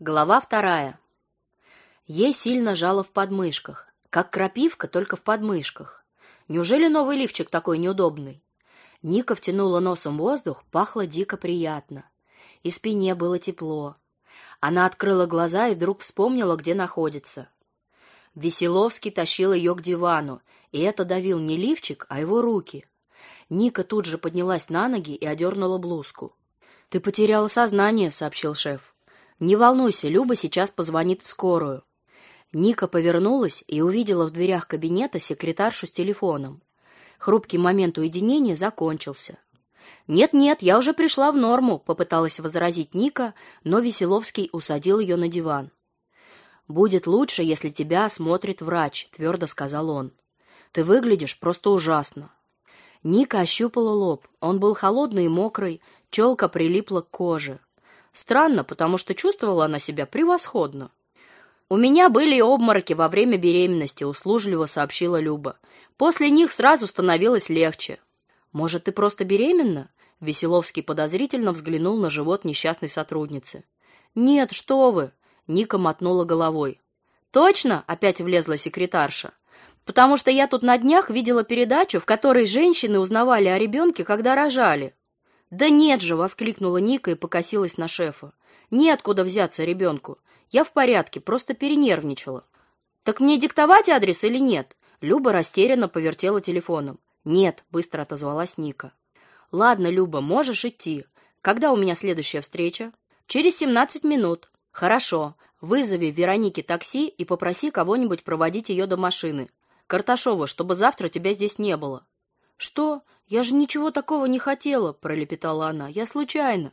Глава вторая. Ей сильно жало в подмышках, как крапивка, только в подмышках. Неужели новый лифчик такой неудобный? Ника втянула носом воздух, пахло дико приятно. И спине было тепло. Она открыла глаза и вдруг вспомнила, где находится. Веселовский тащил ее к дивану, и это давил не лифчик, а его руки. Ника тут же поднялась на ноги и одернула блузку. «Ты потеряла сознание», — сообщил шеф. Не волнуйся, Люба сейчас позвонит в скорую. Ника повернулась и увидела в дверях кабинета секретаршу с телефоном. Хрупкий момент уединения закончился. Нет-нет, я уже пришла в норму, попыталась возразить Ника, но Веселовский усадил ее на диван. Будет лучше, если тебя осмотрит врач, твердо сказал он. Ты выглядишь просто ужасно. Ника ощупала лоб. Он был холодный и мокрый, челка прилипла к коже. Странно, потому что чувствовала она себя превосходно. У меня были обмороки во время беременности, услужливо сообщила Люба. После них сразу становилось легче. Может, ты просто беременна? Веселовский подозрительно взглянул на живот несчастной сотрудницы. Нет, что вы? Ника мотнула головой. Точно? Опять влезла секретарша. Потому что я тут на днях видела передачу, в которой женщины узнавали о ребенке, когда рожали. Да нет же, воскликнула Ника и покосилась на шефа. Неоткуда взяться ребенку. Я в порядке, просто перенервничала. Так мне диктовать адрес или нет? Люба растерянно повертела телефоном. Нет, быстро отозвалась Ника. Ладно, Люба, можешь идти. Когда у меня следующая встреча? Через семнадцать минут. Хорошо. Вызови Веронике такси и попроси кого-нибудь проводить ее до машины. Карташова, чтобы завтра тебя здесь не было. Что? Я же ничего такого не хотела, пролепетала она. Я случайно.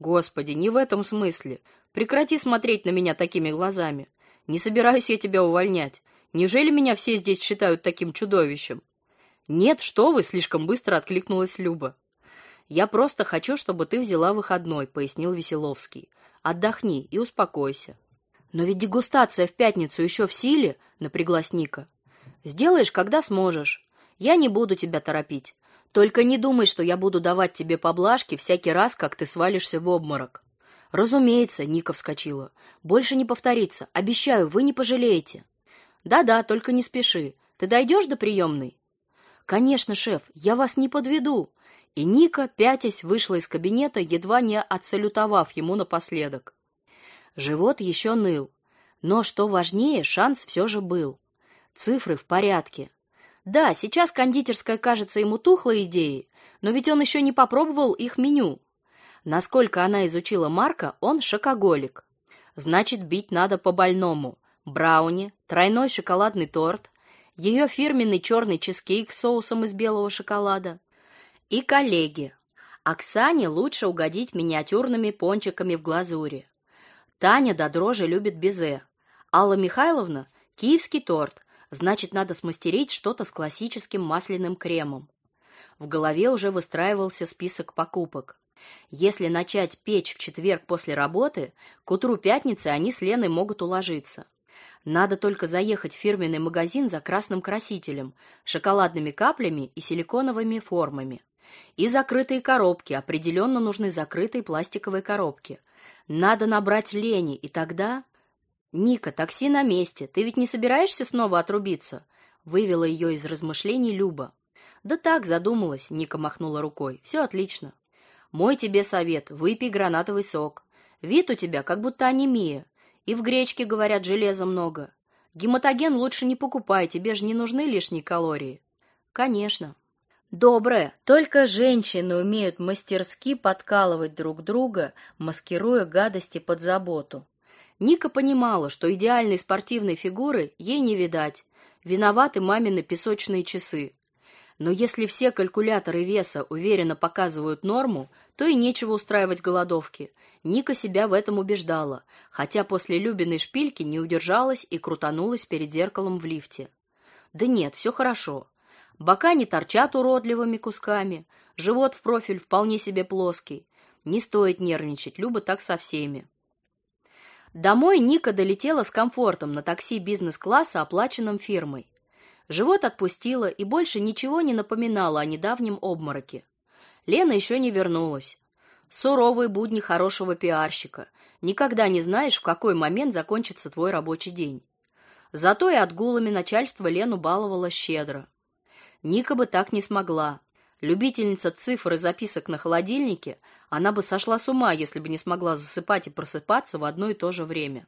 Господи, не в этом смысле. Прекрати смотреть на меня такими глазами. Не собираюсь я тебя увольнять. Неужели меня все здесь считают таким чудовищем? Нет, что вы, слишком быстро откликнулась Люба. Я просто хочу, чтобы ты взяла выходной, пояснил Веселовский. Отдохни и успокойся. Но ведь дегустация в пятницу еще в силе, напряглась Ника. Сделаешь, когда сможешь. Я не буду тебя торопить. Только не думай, что я буду давать тебе поблажки всякий раз, как ты свалишься в обморок. Разумеется, Ника вскочила. Больше не повторится. Обещаю, вы не пожалеете. Да-да, только не спеши. Ты дойдешь до приемной?» Конечно, шеф, я вас не подведу. И Ника, пятясь, вышла из кабинета, едва не отсалютовав ему напоследок. Живот еще ныл, но что важнее, шанс все же был. Цифры в порядке. Да, сейчас кондитерская кажется ему тухлой идеей, но ведь он еще не попробовал их меню. Насколько она изучила Марка, он шокоголик. Значит, бить надо по больному. Брауни, тройной шоколадный торт, ее фирменный черный чизкейк с соусом из белого шоколада. И коллеги. Оксане лучше угодить миниатюрными пончиками в глазури. Таня до дрожи любит безе. Алла Михайловна киевский торт, Значит, надо смастерить что-то с классическим масляным кремом. В голове уже выстраивался список покупок. Если начать печь в четверг после работы, к утру пятницы они с Леной могут уложиться. Надо только заехать в фирменный магазин за красным красителем, шоколадными каплями и силиконовыми формами. И закрытые коробки, определенно нужны закрытые пластиковые коробки. Надо набрать Лене, и тогда Ника, такси на месте. Ты ведь не собираешься снова отрубиться? Вывела ее из размышлений Люба. Да так, задумалась, Ника махнула рукой. Все отлично. Мой тебе совет: выпей гранатовый сок. Вид у тебя как будто анемия. И в гречке, говорят, железа много. Гематоген лучше не покупай, тебе же не нужны лишние калории. Конечно. Доброе. Только женщины умеют мастерски подкалывать друг друга, маскируя гадости под заботу. Ника понимала, что идеальной спортивной фигуры ей не видать. Виноваты мамины песочные часы. Но если все калькуляторы веса уверенно показывают норму, то и нечего устраивать голодовки. Ника себя в этом убеждала, хотя после Любиной шпильки не удержалась и крутанулась перед зеркалом в лифте. Да нет, все хорошо. Бока не торчат уродливыми кусками, живот в профиль вполне себе плоский. Не стоит нервничать, Люба так со всеми. Домой Ника долетела с комфортом на такси бизнес-класса, оплаченном фирмой. Живот отпустила и больше ничего не напоминало о недавнем обмороке. Лена еще не вернулась. Суровые будни хорошего пиарщика. Никогда не знаешь, в какой момент закончится твой рабочий день. Зато и отгулами начальство Лену баловало щедро. Ника бы так не смогла. Любительница цифр и записок на холодильнике, она бы сошла с ума, если бы не смогла засыпать и просыпаться в одно и то же время.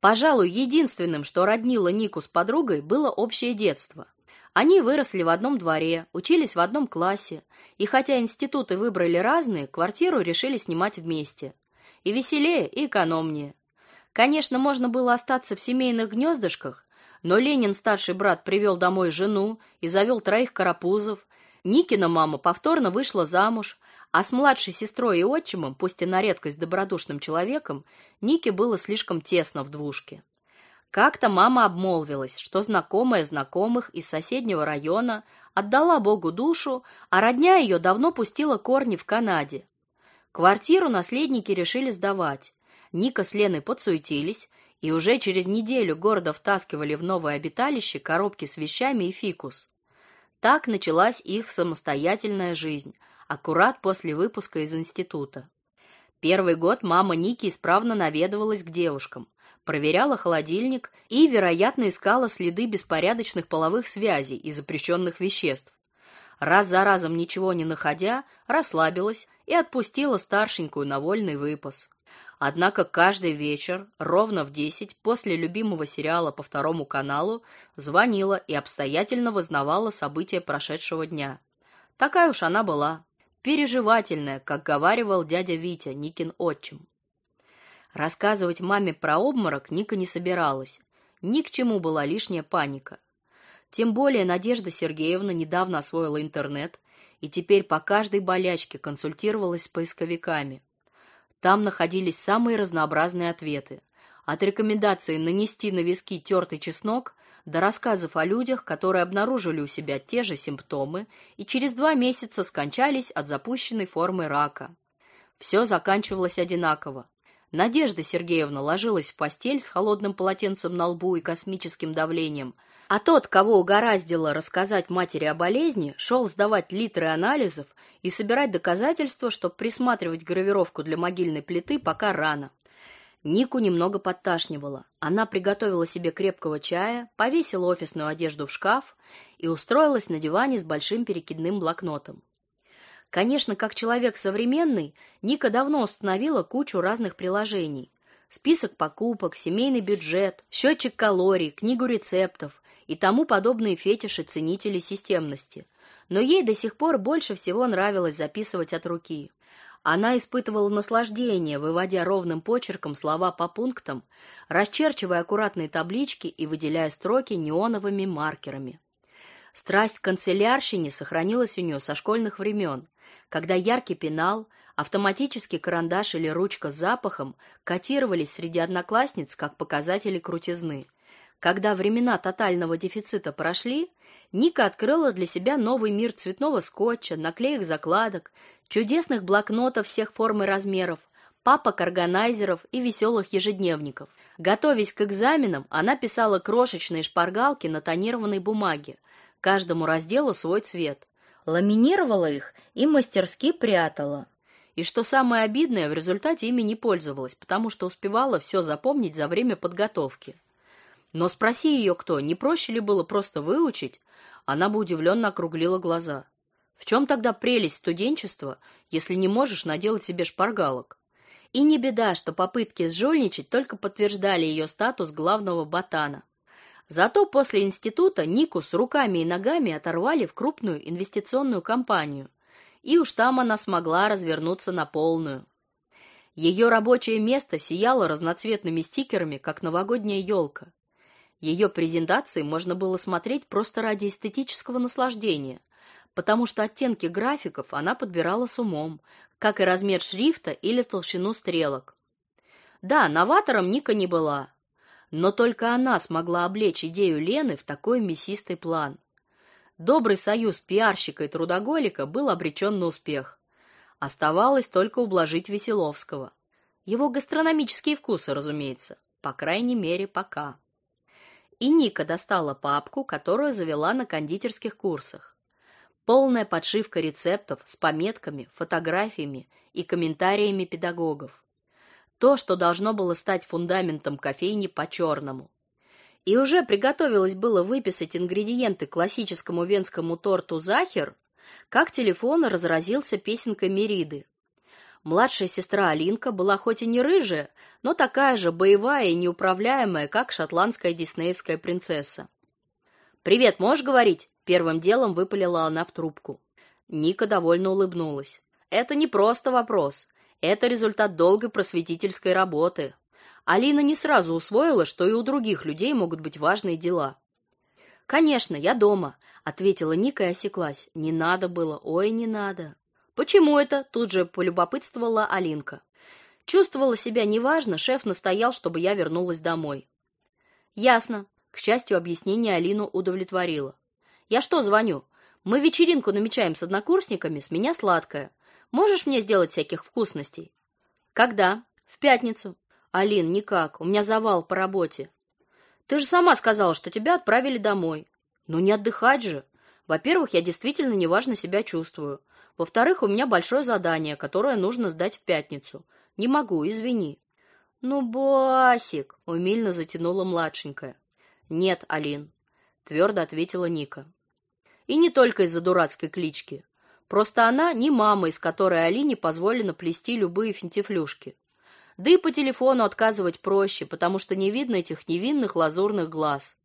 Пожалуй, единственным, что роднило Нику с подругой, было общее детство. Они выросли в одном дворе, учились в одном классе, и хотя институты выбрали разные, квартиру решили снимать вместе. И веселее, и экономнее. Конечно, можно было остаться в семейных гнездышках, но Ленин, старший брат, привел домой жену и завел троих карапузов. Никина мама повторно вышла замуж, а с младшей сестрой и отчимом, пусть и на редкость добродушным человеком, Нике было слишком тесно в двушке. Как-то мама обмолвилась, что знакомая знакомых из соседнего района отдала Богу душу, а родня ее давно пустила корни в Канаде. Квартиру наследники решили сдавать. Ника с Леной подсуетились, и уже через неделю гордо втаскивали в новое обиталище коробки с вещами и фикус. Так началась их самостоятельная жизнь, аккурат после выпуска из института. Первый год мама Ники исправно наведывалась к девушкам, проверяла холодильник и, вероятно, искала следы беспорядочных половых связей и запрещенных веществ. Раз за разом ничего не находя, расслабилась и отпустила старшенькую на вольный выпас. Однако каждый вечер, ровно в десять, после любимого сериала по второму каналу, звонила и обстоятельно вызнавала события прошедшего дня. Такая уж она была, переживательная, как говаривал дядя Витя, Никин отчим. Рассказывать маме про обморок Ника не собиралась. Ни к чему была лишняя паника. Тем более Надежда Сергеевна недавно освоила интернет и теперь по каждой болячке консультировалась с поисковиками. Там находились самые разнообразные ответы. От рекомендации нанести на виски тертый чеснок до рассказов о людях, которые обнаружили у себя те же симптомы и через два месяца скончались от запущенной формы рака. Все заканчивалось одинаково. Надежда Сергеевна ложилась в постель с холодным полотенцем на лбу и космическим давлением, а тот, кого угораздило рассказать матери о болезни, шел сдавать литры анализов и собирать доказательства, чтобы присматривать гравировку для могильной плиты пока рано. Нику немного подташнивало. Она приготовила себе крепкого чая, повесила офисную одежду в шкаф и устроилась на диване с большим перекидным блокнотом. Конечно, как человек современный, Ника давно установила кучу разных приложений. Список покупок, семейный бюджет, счетчик калорий, книгу рецептов и тому подобные фетиши ценителей системности. Но ей до сих пор больше всего нравилось записывать от руки. Она испытывала наслаждение, выводя ровным почерком слова по пунктам, расчерчивая аккуратные таблички и выделяя строки неоновыми маркерами. Страсть к канцелярщине сохранилась у нее со школьных времен, когда яркий пенал, автоматический карандаш или ручка с запахом котировались среди одноклассниц как показатели крутизны. Когда времена тотального дефицита прошли, Ника открыла для себя новый мир цветного скотча, наклеек закладок, чудесных блокнотов всех форм и размеров, папок-органайзеров и веселых ежедневников. Готовясь к экзаменам, она писала крошечные шпаргалки на тонированной бумаге, каждому разделу свой цвет. Ламинировала их и мастерски прятала. И что самое обидное, в результате ими не пользовалась, потому что успевала все запомнить за время подготовки. Но спроси ее кто, не проще ли было просто выучить, она бы удивленно округлила глаза. В чем тогда прелесть студенчества, если не можешь наделать себе шпаргалок? И не беда, что попытки сжульничать только подтверждали ее статус главного ботана. Зато после института Нику с руками и ногами оторвали в крупную инвестиционную компанию, и уж там она смогла развернуться на полную. Ее рабочее место сияло разноцветными стикерами, как новогодняя елка. Ее презентации можно было смотреть просто ради эстетического наслаждения, потому что оттенки графиков она подбирала с умом, как и размер шрифта или толщину стрелок. Да, новатором Ника не была, но только она смогла облечь идею Лены в такой мясистый план. Добрый союз пиарщика и трудоголика был обречен на успех. Оставалось только ублажить Веселовского. Его гастрономические вкусы, разумеется, по крайней мере, пока и Ника достала папку, которую завела на кондитерских курсах. Полная подшивка рецептов с пометками, фотографиями и комментариями педагогов. то, что должно было стать фундаментом кофейни по-черному. И уже приготовилась было выписать ингредиенты классическому венскому торту Захер, как телефон разразился песенкой Мериды. Младшая сестра Алинка была хоть и не рыжая, но такая же боевая и неуправляемая, как шотландская диснеевская принцесса. «Привет, можешь говорить?» — первым делом выпалила она в трубку. Ника довольно улыбнулась. «Это не просто вопрос. Это результат долгой просветительской работы. Алина не сразу усвоила, что и у других людей могут быть важные дела. «Конечно, я дома», — ответила Ника и осеклась. «Не надо было, ой, не надо». «Почему это?» — тут же полюбопытствовала Алинка. Чувствовала себя неважно, шеф настоял, чтобы я вернулась домой. «Ясно». К счастью, объяснение Алину удовлетворило. «Я что звоню? Мы вечеринку намечаем с однокурсниками, с меня сладкое. Можешь мне сделать всяких вкусностей?» «Когда?» «В пятницу». «Алин, никак. У меня завал по работе». «Ты же сама сказала, что тебя отправили домой». «Ну не отдыхать же. Во-первых, я действительно неважно себя чувствую. Во-вторых, у меня большое задание, которое нужно сдать в пятницу. Не могу, извини. Ну, Басик, умильно затянула младшенькая. Нет, Алин, твердо ответила Ника. И не только из-за дурацкой клички. Просто она не мама, из которой Алине позволено плести любые финтифлюшки. Да и по телефону отказывать проще, потому что не видно этих невинных лазурных глаз.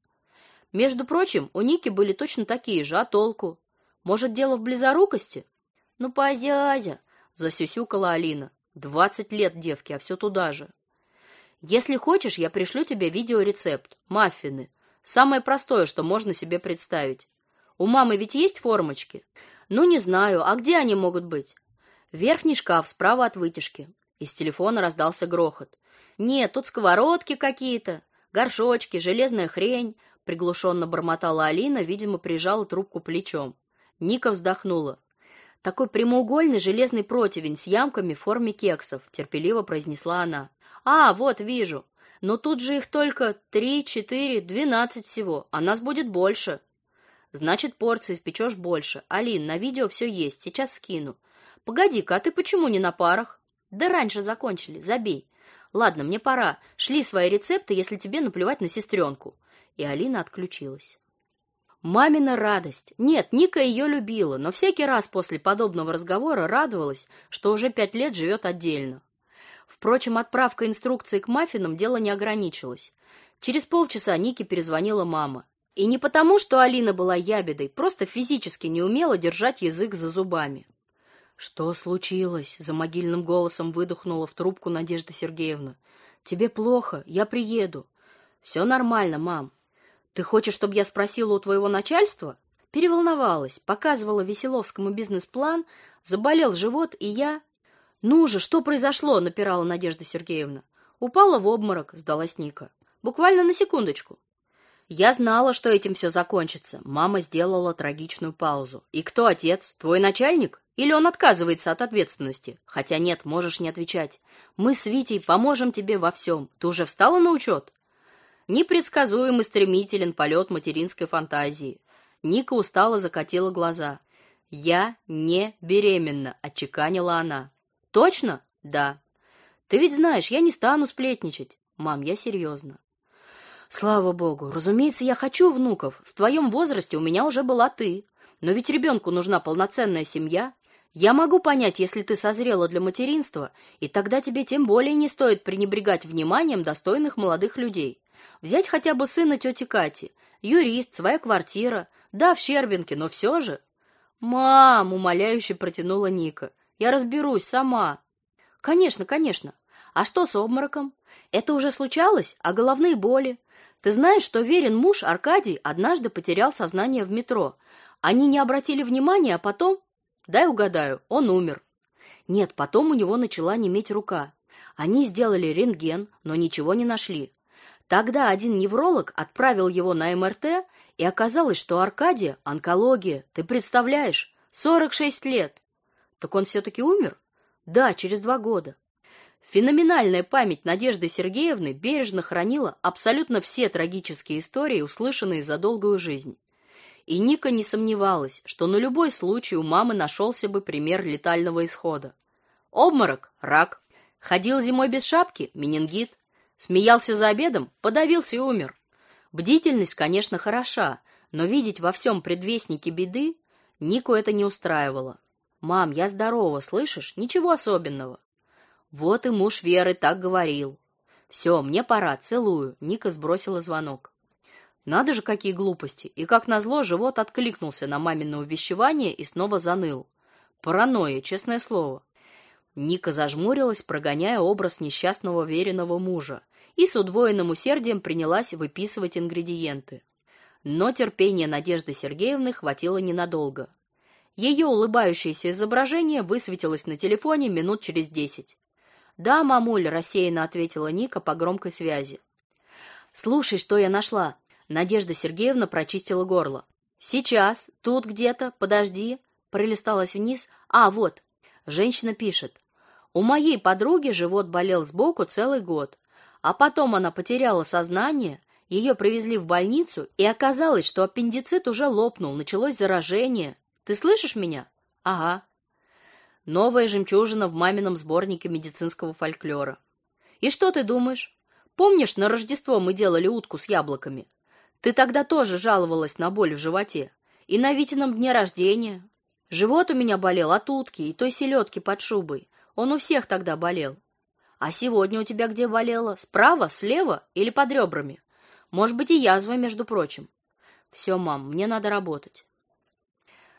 Между прочим, у Ники были точно такие же, а толку? Может, дело в близорукости? Ну, позязя, засюсюкала Алина. Двадцать лет девки, а все туда же. Если хочешь, я пришлю тебе видеорецепт. Маффины. Самое простое, что можно себе представить. У мамы ведь есть формочки? Ну, не знаю. А где они могут быть? Верхний шкаф справа от вытяжки. Из телефона раздался грохот. Нет, тут сковородки какие-то, горшочки, железная хрень, приглушенно бормотала Алина, видимо, прижала трубку плечом. Ника вздохнула. Такой прямоугольный железный противень с ямками в форме кексов, терпеливо произнесла она. А, вот, вижу. Но тут же их только три, четыре, двенадцать всего, а нас будет больше. Значит, порции испечешь больше. Алин, на видео все есть, сейчас скину. Погоди-ка, а ты почему не на парах? Да раньше закончили, забей. Ладно, мне пора. Шли свои рецепты, если тебе наплевать на сестренку. И Алина отключилась. Мамина радость. Нет, Ника ее любила, но всякий раз после подобного разговора радовалась, что уже пять лет живет отдельно. Впрочем, отправка инструкции к маффинам дело не ограничилось. Через полчаса Нике перезвонила мама. И не потому, что Алина была ябедой, просто физически не умела держать язык за зубами. Что случилось? за могильным голосом выдохнула в трубку Надежда Сергеевна. Тебе плохо, я приеду. «Все нормально, мам. Ты хочешь, чтобы я спросила у твоего начальства? Переволновалась, показывала Веселовскому бизнес-план, заболел живот, и я Ну же, что произошло? напирала Надежда Сергеевна. Упала в обморок, сдалась Ника. Буквально на секундочку. Я знала, что этим все закончится. Мама сделала трагичную паузу. И кто отец? Твой начальник? Или он отказывается от ответственности? Хотя нет, можешь не отвечать. Мы с Витей поможем тебе во всем. Ты уже встала на учет?» Непредсказуемый стремителен полет материнской фантазии. Ника устало закатила глаза. Я не беременна, отчеканила она. Точно? Да. Ты ведь знаешь, я не стану сплетничать. Мам, я серьезно. Слава богу. Разумеется, я хочу внуков. В твоем возрасте у меня уже была ты. Но ведь ребенку нужна полноценная семья. Я могу понять, если ты созрела для материнства, и тогда тебе тем более не стоит пренебрегать вниманием достойных молодых людей. Взять хотя бы сына тети Кати. Юрист, своя квартира. Да, в Щербинке, но все же. «Мам!» — умоляюще протянула Ника. «Я разберусь сама». «Конечно, конечно. А что с обмороком? Это уже случалось? А головные боли? Ты знаешь, что Верин муж Аркадий однажды потерял сознание в метро. Они не обратили внимания, а потом... Дай угадаю, он умер. Нет, потом у него начала неметь рука. Они сделали рентген, но ничего не нашли. Тогда один невролог отправил его на МРТ, и оказалось, что Аркадия онкология. Ты представляешь? 46 лет. Так он все таки умер? Да, через два года. Феноменальная память Надежды Сергеевны бережно хранила абсолютно все трагические истории, услышанные за долгую жизнь. И Ника не сомневалась, что на любой случай у мамы нашелся бы пример летального исхода. Обморок рак, Ходил зимой без шапки менингит. Смеялся за обедом подавился и умер. Бдительность, конечно, хороша, но видеть во всем предвестники беды Нику это не устраивало. Мам, я здорова, слышишь? Ничего особенного. Вот и муж Веры так говорил. Все, мне пора, целую. Ника сбросила звонок. Надо же, какие глупости. И как назло, живот откликнулся на мамино увещевание и снова заныл. Паранойя, честное слово. Ника зажмурилась, прогоняя образ несчастного веренного мужа, и с удвоенным усердием принялась выписывать ингредиенты. Но терпения Надежды Сергеевны хватило ненадолго. Ее улыбающееся изображение высветилось на телефоне минут через десять. "Да, мамуль", рассеянно ответила Ника по громкой связи. "Слушай, что я нашла?" Надежда Сергеевна прочистила горло. Сейчас, тут где-то, подожди, пролисталась вниз. А, вот. Женщина пишет: "У моей подруги живот болел сбоку целый год, а потом она потеряла сознание, ее привезли в больницу, и оказалось, что аппендицит уже лопнул, началось заражение. Ты слышишь меня? Ага. Новая жемчужина в мамином сборнике медицинского фольклора. И что ты думаешь? Помнишь, на Рождество мы делали утку с яблоками? Ты тогда тоже жаловалась на боль в животе. И на Витином дне рождения. Живот у меня болел от утки и той селедки под шубой. Он у всех тогда болел. А сегодня у тебя где болело? Справа, слева или под ребрами? Может быть, и язва, между прочим. Все, мам, мне надо работать.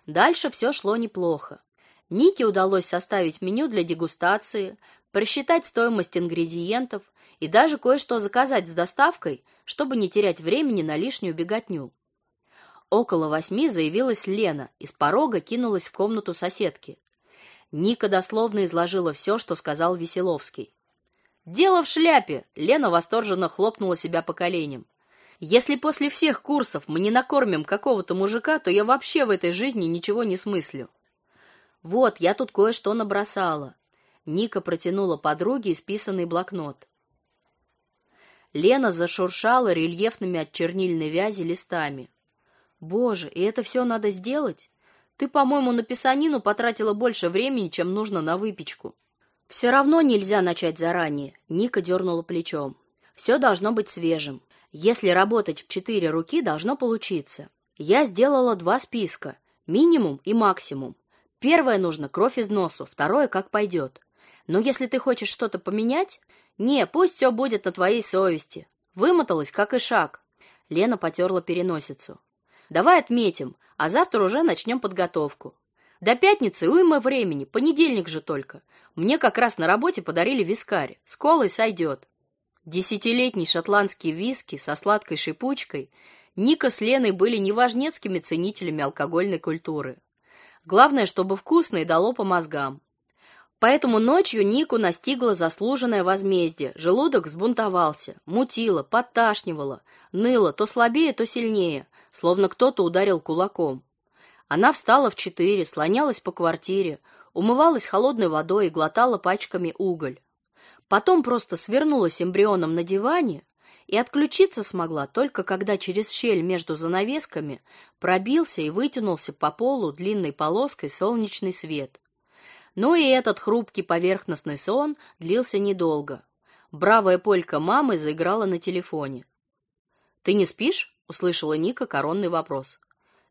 Дальше все шло неплохо. Нике удалось составить меню для дегустации, просчитать стоимость ингредиентов и даже кое-что заказать с доставкой, чтобы не терять времени на лишнюю беготню. Около восьми заявилась Лена и с порога кинулась в комнату соседки. Ника дословно изложила все, что сказал Веселовский. Дело в шляпе, Лена восторженно хлопнула себя по коленям. Если после всех курсов мы не накормим какого-то мужика, то я вообще в этой жизни ничего не смыслю. Вот, я тут кое-что набросала. Ника протянула подруге исписанный блокнот. Лена зашуршала рельефными от чернильной вязи листами. Боже, и это все надо сделать? Ты, по-моему, на писанину потратила больше времени, чем нужно на выпечку. Все равно нельзя начать заранее, Ника дернула плечом. Все должно быть свежим. Если работать в четыре руки, должно получиться. Я сделала два списка: минимум и максимум. Первое нужно кровь из носу, второе как пойдет. Но если ты хочешь что-то поменять, не, пусть все будет на твоей совести. Вымоталась как и шаг. Лена потерла переносицу. Давай отметим, а завтра уже начнем подготовку. До пятницы уйма времени, понедельник же только. Мне как раз на работе подарили вискарь. С колой сойдет. Десятилетний шотландский виски со сладкой шипучкой Ника с Леной были неважнецкими ценителями алкогольной культуры. Главное, чтобы вкусно и дало по мозгам. Поэтому ночью Нику настигло заслуженное возмездие. Желудок взбунтовался, мутило, подташнивало, ныло то слабее, то сильнее, словно кто-то ударил кулаком. Она встала в четыре, слонялась по квартире, умывалась холодной водой и глотала пачками уголь. Потом просто свернулась эмбрионом на диване и отключиться смогла только когда через щель между занавесками пробился и вытянулся по полу длинной полоской солнечный свет. Но и этот хрупкий поверхностный сон длился недолго. Бравая полька мамы заиграла на телефоне. Ты не спишь? услышала Ника коронный вопрос.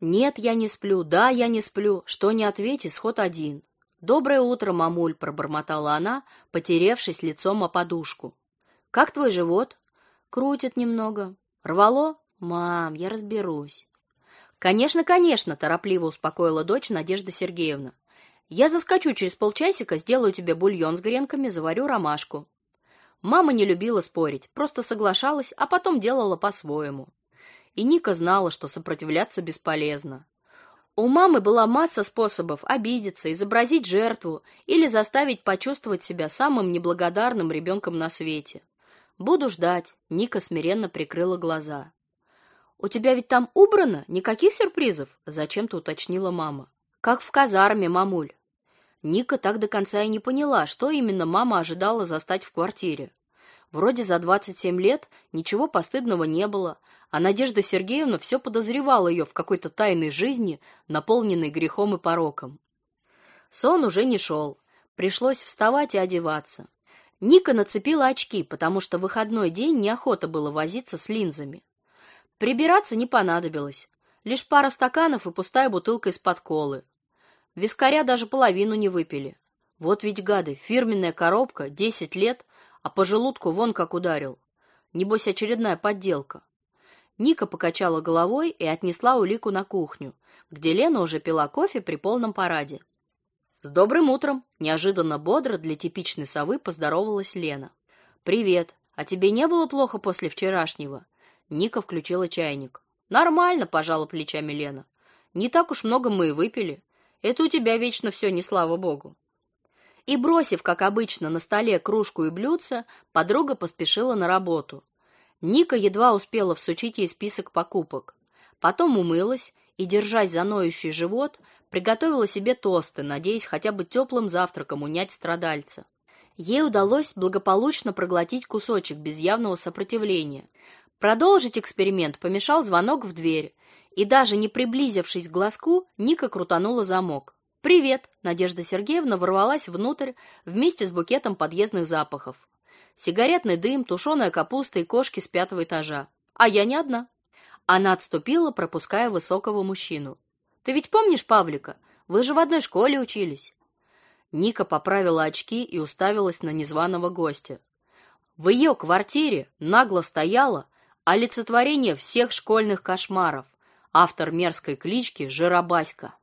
Нет, я не сплю. Да, я не сплю. Что не ответь, исход один. Доброе утро, мамуль, пробормотала она, потеревшись лицом о подушку. Как твой живот? Крутит немного. Рвало? Мам, я разберусь. Конечно, конечно, торопливо успокоила дочь Надежда Сергеевна. Я заскочу через полчасика, сделаю тебе бульон с гренками, заварю ромашку. Мама не любила спорить, просто соглашалась, а потом делала по-своему. И Ника знала, что сопротивляться бесполезно. У мамы была масса способов обидеться, изобразить жертву или заставить почувствовать себя самым неблагодарным ребенком на свете. Буду ждать, Ника смиренно прикрыла глаза. У тебя ведь там убрано, никаких сюрпризов, зачем-то уточнила мама. Как в казарме, мамуль. Ника так до конца и не поняла, что именно мама ожидала застать в квартире. Вроде за 27 лет ничего постыдного не было, а Надежда Сергеевна все подозревала ее в какой-то тайной жизни, наполненной грехом и пороком. Сон уже не шел. Пришлось вставать и одеваться. Ника нацепила очки, потому что в выходной день неохота было возиться с линзами. Прибираться не понадобилось. Лишь пара стаканов и пустая бутылка из-под колы. Вискаря даже половину не выпили. Вот ведь гады, фирменная коробка, десять лет, а по желудку вон как ударил. Небось очередная подделка. Ника покачала головой и отнесла улику на кухню, где Лена уже пила кофе при полном параде. С добрым утром, неожиданно бодро для типичной совы поздоровалась Лена. Привет. А тебе не было плохо после вчерашнего? Ника включила чайник. Нормально, пожала плечами Лена. Не так уж много мы и выпили. Это у тебя вечно все не слава богу. И бросив, как обычно, на столе кружку и блюдце, подруга поспешила на работу. Ника едва успела всучить ей список покупок. Потом умылась и, держась за ноющий живот, Приготовила себе тосты, надеясь хотя бы теплым завтраком унять страдальца. Ей удалось благополучно проглотить кусочек без явного сопротивления. Продолжить эксперимент помешал звонок в дверь, и даже не приблизившись к глазку, Ника крутанула замок. «Привет!» – Надежда Сергеевна ворвалась внутрь вместе с букетом подъездных запахов. Сигаретный дым, тушеная капуста и кошки с пятого этажа. А я не одна. Она отступила, пропуская высокого мужчину. Ты ведь помнишь Павлика? Вы же в одной школе учились. Ника поправила очки и уставилась на незваного гостя. В ее квартире нагло стояла олицетворение всех школьных кошмаров, автор мерзкой клички Жиробаська.